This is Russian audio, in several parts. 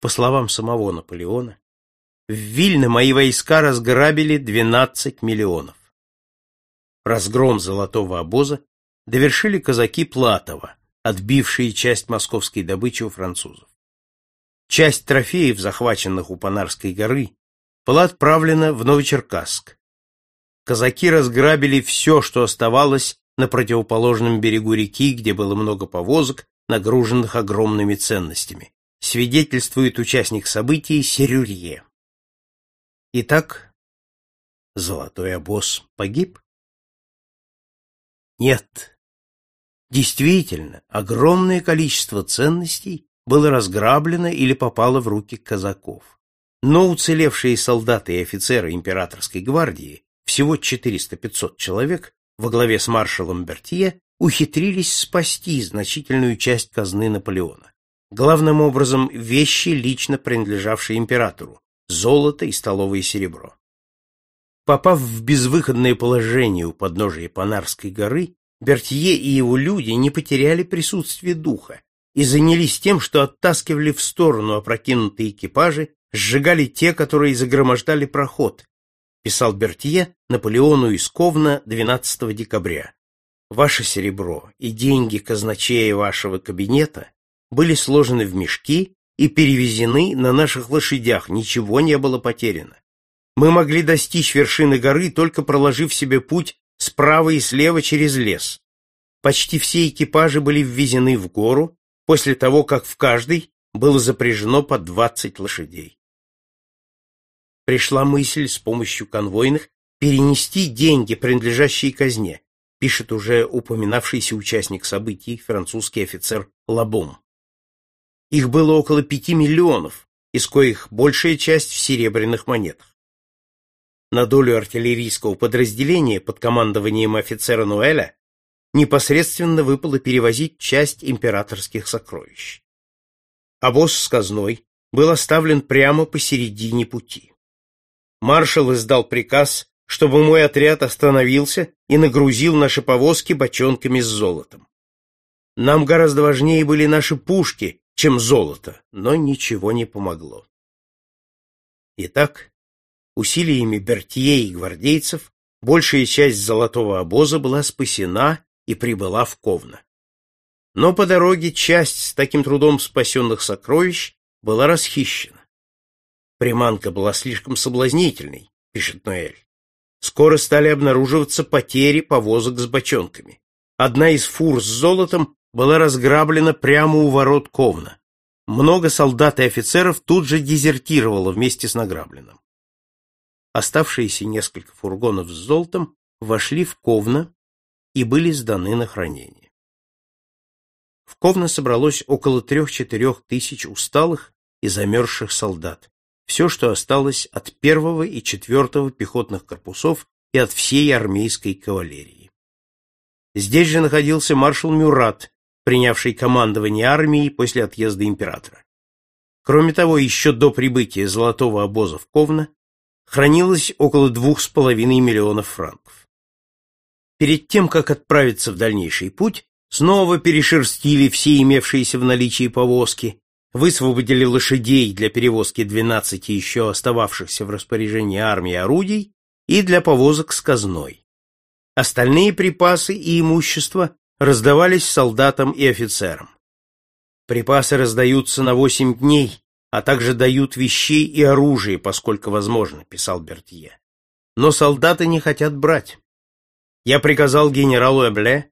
По словам самого Наполеона, в Вильно мои войска разграбили 12 миллионов. Разгром золотого обоза довершили казаки Платова, отбившие часть московской добычи у французов. Часть трофеев, захваченных у Панарской горы, была отправлена в Новочеркасск. Казаки разграбили все, что оставалось на противоположном берегу реки, где было много повозок, нагруженных огромными ценностями, свидетельствует участник событий Серюрье. Итак, золотой обоз погиб? Нет. Действительно, огромное количество ценностей было разграблено или попало в руки казаков. Но уцелевшие солдаты и офицеры императорской гвардии, всего 400-500 человек, во главе с маршалом Бертье, ухитрились спасти значительную часть казны Наполеона. Главным образом вещи, лично принадлежавшие императору, золото и столовое серебро. Попав в безвыходное положение у подножия Панарской горы, Бертье и его люди не потеряли присутствие духа и занялись тем, что оттаскивали в сторону опрокинутые экипажи, сжигали те, которые загромождали проход, писал Бертье Наполеону из Ковна 12 декабря. Ваше серебро и деньги казначея вашего кабинета были сложены в мешки и перевезены на наших лошадях, ничего не было потеряно. Мы могли достичь вершины горы, только проложив себе путь справа и слева через лес. Почти все экипажи были ввезены в гору после того, как в каждой было запряжено по 20 лошадей. Пришла мысль с помощью конвойных перенести деньги, принадлежащие казне, пишет уже упоминавшийся участник событий французский офицер Лабом. Их было около пяти миллионов, из коих большая часть в серебряных монетах. На долю артиллерийского подразделения под командованием офицера Нуэля непосредственно выпало перевозить часть императорских сокровищ. Обоз с казной был оставлен прямо посередине пути. Маршал издал приказ чтобы мой отряд остановился и нагрузил наши повозки бочонками с золотом. Нам гораздо важнее были наши пушки, чем золото, но ничего не помогло. Итак, усилиями Бертье и гвардейцев большая часть золотого обоза была спасена и прибыла в Ковно. Но по дороге часть с таким трудом спасенных сокровищ была расхищена. Приманка была слишком соблазнительной, пишет Ноэль. Скоро стали обнаруживаться потери повозок с бочонками. Одна из фур с золотом была разграблена прямо у ворот Ковна. Много солдат и офицеров тут же дезертировало вместе с награбленным. Оставшиеся несколько фургонов с золотом вошли в Ковна и были сданы на хранение. В Ковна собралось около трех-четырех тысяч усталых и замерзших солдат, все, что осталось от первого и четвертого пехотных корпусов и от всей армейской кавалерии. Здесь же находился маршал Мюрат, принявший командование армией после отъезда императора. Кроме того, еще до прибытия золотого обоза в Ковно хранилось около двух с половиной миллионов франков. Перед тем, как отправиться в дальнейший путь, снова перешерстили все имевшиеся в наличии повозки, высвободили лошадей для перевозки 12 еще остававшихся в распоряжении армии орудий и для повозок с казной. Остальные припасы и имущество раздавались солдатам и офицерам. Припасы раздаются на 8 дней, а также дают вещей и оружие, поскольку возможно, писал Бертье. Но солдаты не хотят брать. Я приказал генералу Эбле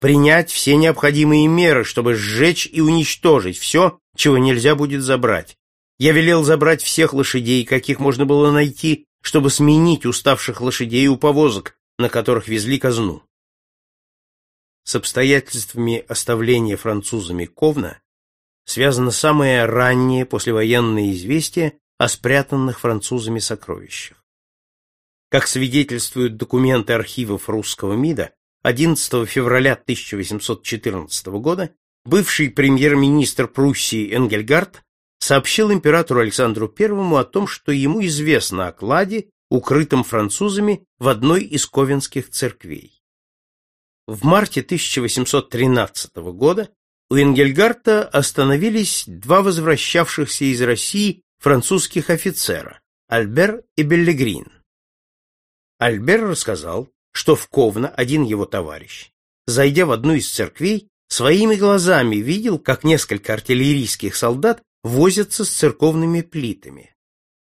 принять все необходимые меры, чтобы сжечь и уничтожить все, чего нельзя будет забрать. Я велел забрать всех лошадей, каких можно было найти, чтобы сменить уставших лошадей у повозок, на которых везли казну. С обстоятельствами оставления французами Ковна связано самое раннее послевоенное известие о спрятанных французами сокровищах. Как свидетельствуют документы архивов русского МИДа, 11 февраля 1814 года бывший премьер-министр Пруссии Энгельгард сообщил императору Александру I о том, что ему известно о кладе, укрытом французами в одной из ковенских церквей. В марте 1813 года у Энгельгарта остановились два возвращавшихся из России французских офицера Альбер и Беллегрин. Альбер рассказал, что в Ковно один его товарищ, зайдя в одну из церквей, своими глазами видел, как несколько артиллерийских солдат возятся с церковными плитами.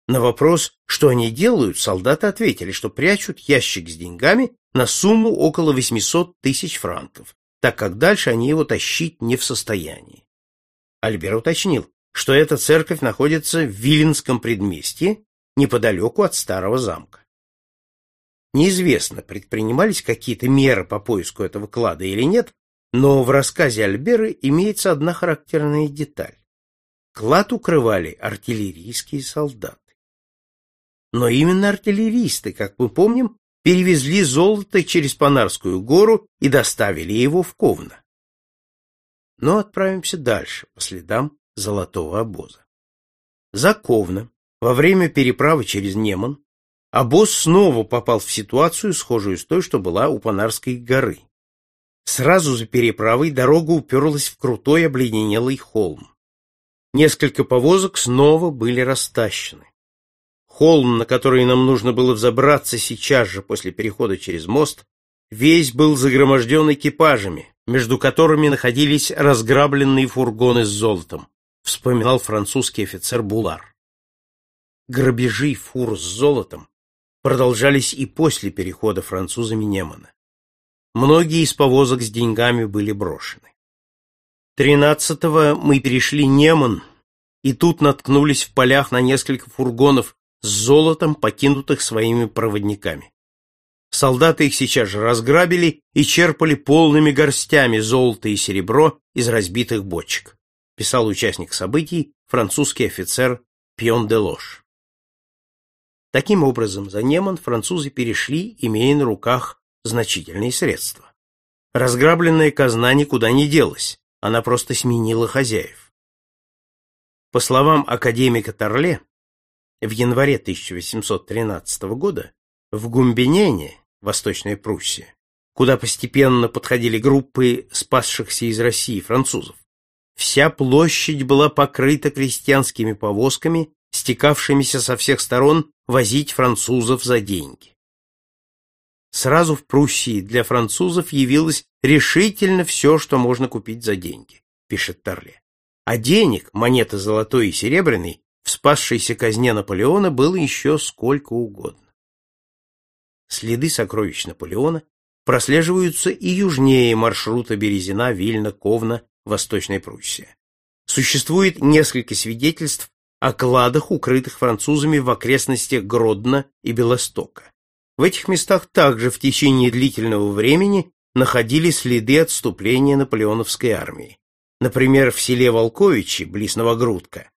На вопрос, что они делают, солдаты ответили, что прячут ящик с деньгами на сумму около 800 тысяч франков, так как дальше они его тащить не в состоянии. Альбер уточнил, что эта церковь находится в Виленском предместье, неподалеку от старого замка. Неизвестно, предпринимались какие-то меры по поиску этого клада или нет, но в рассказе Альбера имеется одна характерная деталь. Клад укрывали артиллерийские солдаты. Но именно артиллеристы, как мы помним, перевезли золото через Панарскую гору и доставили его в Ковно. Но отправимся дальше, по следам золотого обоза. За Ковно, во время переправы через Неман, обоз снова попал в ситуацию, схожую с той, что была у Панарской горы. Сразу за переправой дорога уперлась в крутой обледенелый холм. Несколько повозок снова были растащены. Холм, на который нам нужно было взобраться сейчас же после перехода через мост, весь был загроможден экипажами, между которыми находились разграбленные фургоны с золотом, вспоминал французский офицер Булар. Грабежи фур с золотом продолжались и после перехода французами Немана. Многие из повозок с деньгами были брошены. Тринадцатого мы перешли Неман, и тут наткнулись в полях на несколько фургонов с золотом, покинутых своими проводниками. Солдаты их сейчас же разграбили и черпали полными горстями золото и серебро из разбитых бочек, писал участник событий французский офицер Пьон де Лош. Таким образом, за Неман французы перешли, имея на руках значительные средства. Разграбленная казна никуда не делась, она просто сменила хозяев. По словам академика Торле, в январе 1813 года в Гумбинене, Восточная Пруссия, куда постепенно подходили группы спасшихся из России французов, вся площадь была покрыта крестьянскими повозками, стекавшимися со всех сторон возить французов за деньги. Сразу в Пруссии для французов явилось решительно все, что можно купить за деньги, пишет Торле. А денег, монеты золотой и серебряной, в спасшейся казне Наполеона было еще сколько угодно. Следы сокровищ Наполеона прослеживаются и южнее маршрута Березина-Вильна-Ковна, Восточная Пруссия. Существует несколько свидетельств о кладах, укрытых французами в окрестностях Гродно и Белостока. В этих местах также в течение длительного времени находили следы отступления наполеоновской армии. Например, в селе Волковичи, близ Новогрудка,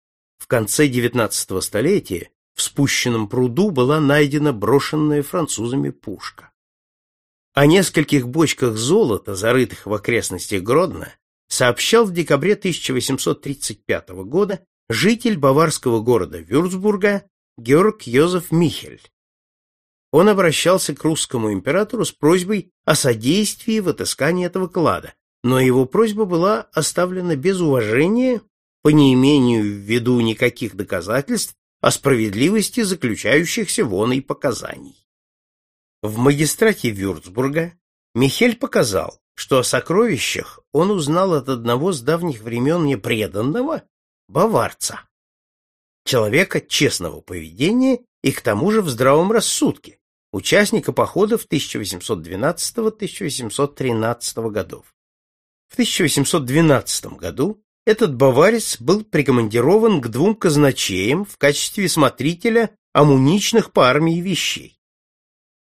конце XIX столетия в спущенном пруду была найдена брошенная французами пушка. О нескольких бочках золота, зарытых в окрестностях Гродно, сообщал в декабре 1835 года житель баварского города Вюрцбурга Георг Йозеф Михель. Он обращался к русскому императору с просьбой о содействии в отыскании этого клада, но его просьба была оставлена без уважения по неимению в виду никаких доказательств о справедливости заключающихся вон и показаний. В магистрате Вюрцбурга Михель показал, что о сокровищах он узнал от одного с давних времен непреданного баварца, человека честного поведения и к тому же в здравом рассудке, участника походов 1812-1813 годов. В 1812 году этот баварец был прикомандирован к двум казначеям в качестве смотрителя амуничных по армии вещей.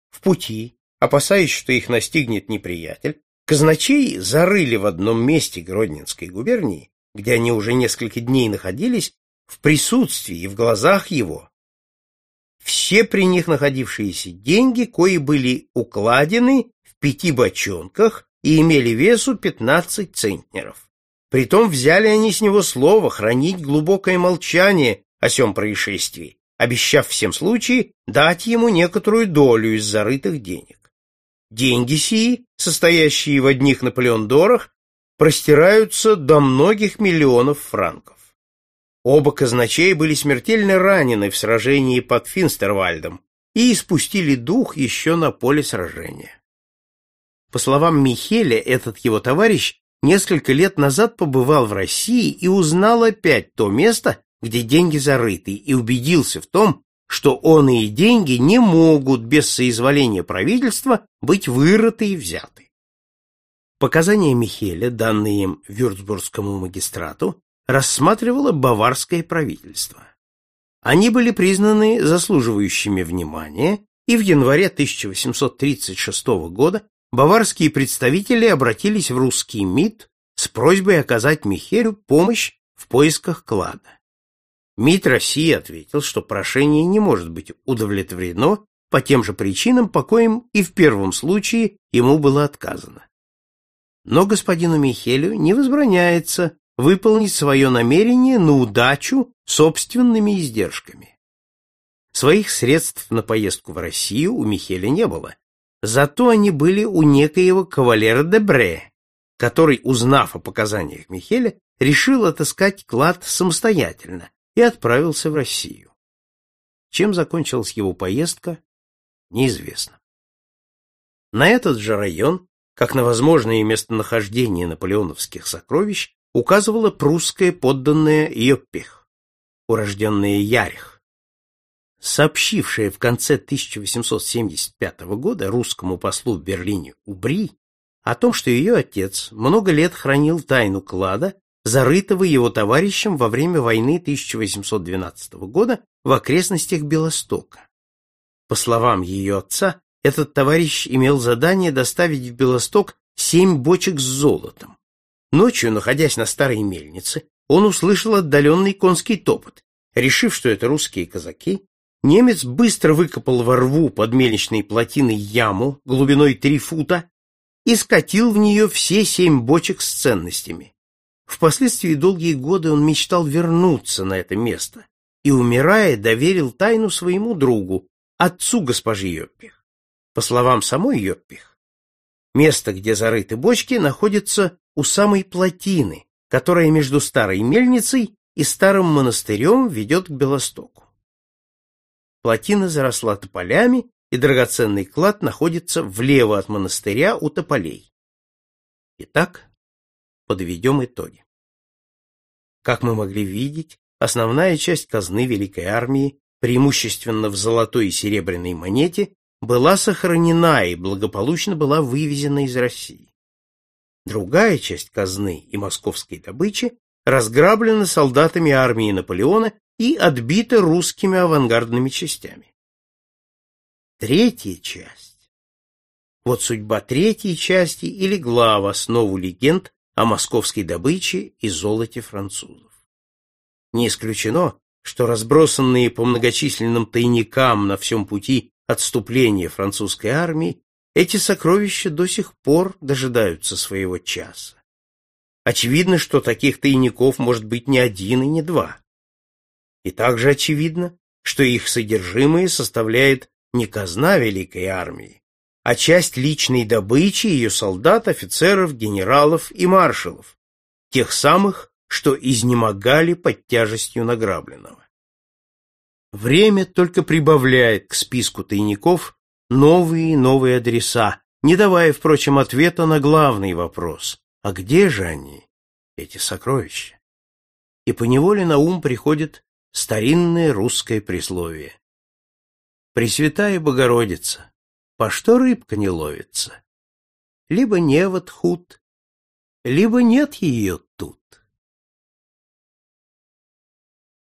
В пути, опасаясь, что их настигнет неприятель, казначеи зарыли в одном месте Гродненской губернии, где они уже несколько дней находились, в присутствии и в глазах его, все при них находившиеся деньги, кои были укладены в пяти бочонках и имели весу пятнадцать центнеров. Притом взяли они с него слово хранить глубокое молчание о сем происшествии, обещав всем случае дать ему некоторую долю из зарытых денег. Деньги сии, состоящие в одних Наполеондорах, простираются до многих миллионов франков. Оба казначея были смертельно ранены в сражении под Финстервальдом и испустили дух еще на поле сражения. По словам Михеля, этот его товарищ несколько лет назад побывал в России и узнал опять то место, где деньги зарыты, и убедился в том, что он и деньги не могут без соизволения правительства быть вырыты и взяты. Показания Михеля, данные им Вюрцбургскому магистрату, рассматривало баварское правительство. Они были признаны заслуживающими внимания, и в январе 1836 года баварские представители обратились в русский МИД с просьбой оказать Михелю помощь в поисках клада. МИД России ответил, что прошение не может быть удовлетворено по тем же причинам, по коим и в первом случае ему было отказано. Но господину Михелю не возбраняется выполнить свое намерение на удачу собственными издержками. Своих средств на поездку в Россию у Михеля не было, зато они были у некоего кавалера де Бре, который, узнав о показаниях Михеля, решил отыскать клад самостоятельно и отправился в Россию. Чем закончилась его поездка, неизвестно. На этот же район, как на возможное местонахождение наполеоновских сокровищ, указывала прусская подданная Йоппих, урожденная Ярих, сообщившая в конце 1875 года русскому послу в Берлине Убри о том, что ее отец много лет хранил тайну клада, зарытого его товарищем во время войны 1812 года в окрестностях Белостока. По словам ее отца, этот товарищ имел задание доставить в Белосток семь бочек с золотом. Ночью, находясь на старой мельнице, он услышал отдаленный конский топот. Решив, что это русские казаки, немец быстро выкопал во рву под мельничной плотиной яму глубиной три фута и скатил в нее все семь бочек с ценностями. Впоследствии долгие годы он мечтал вернуться на это место и, умирая, доверил тайну своему другу, отцу госпожи Йоппих. По словам самой Йоппих, место, где зарыты бочки, находится у самой плотины, которая между старой мельницей и старым монастырем ведет к Белостоку. Плотина заросла тополями, и драгоценный клад находится влево от монастыря у тополей. Итак, подведем итоги. Как мы могли видеть, основная часть казны Великой Армии, преимущественно в золотой и серебряной монете, была сохранена и благополучно была вывезена из России. Другая часть казны и московской добычи разграблена солдатами армии Наполеона и отбита русскими авангардными частями. Третья часть. Вот судьба третьей части и легла в основу легенд о московской добыче и золоте французов. Не исключено, что разбросанные по многочисленным тайникам на всем пути отступления французской армии эти сокровища до сих пор дожидаются своего часа. Очевидно, что таких тайников может быть не один и не два. И также очевидно, что их содержимое составляет не казна великой армии, а часть личной добычи ее солдат, офицеров, генералов и маршалов, тех самых, что изнемогали под тяжестью награбленного. Время только прибавляет к списку тайников новые и новые адреса, не давая, впрочем, ответа на главный вопрос «А где же они, эти сокровища?» И поневоле на ум приходит старинное русское присловие. «Пресвятая Богородица, по что рыбка не ловится? Либо невод худ, либо нет ее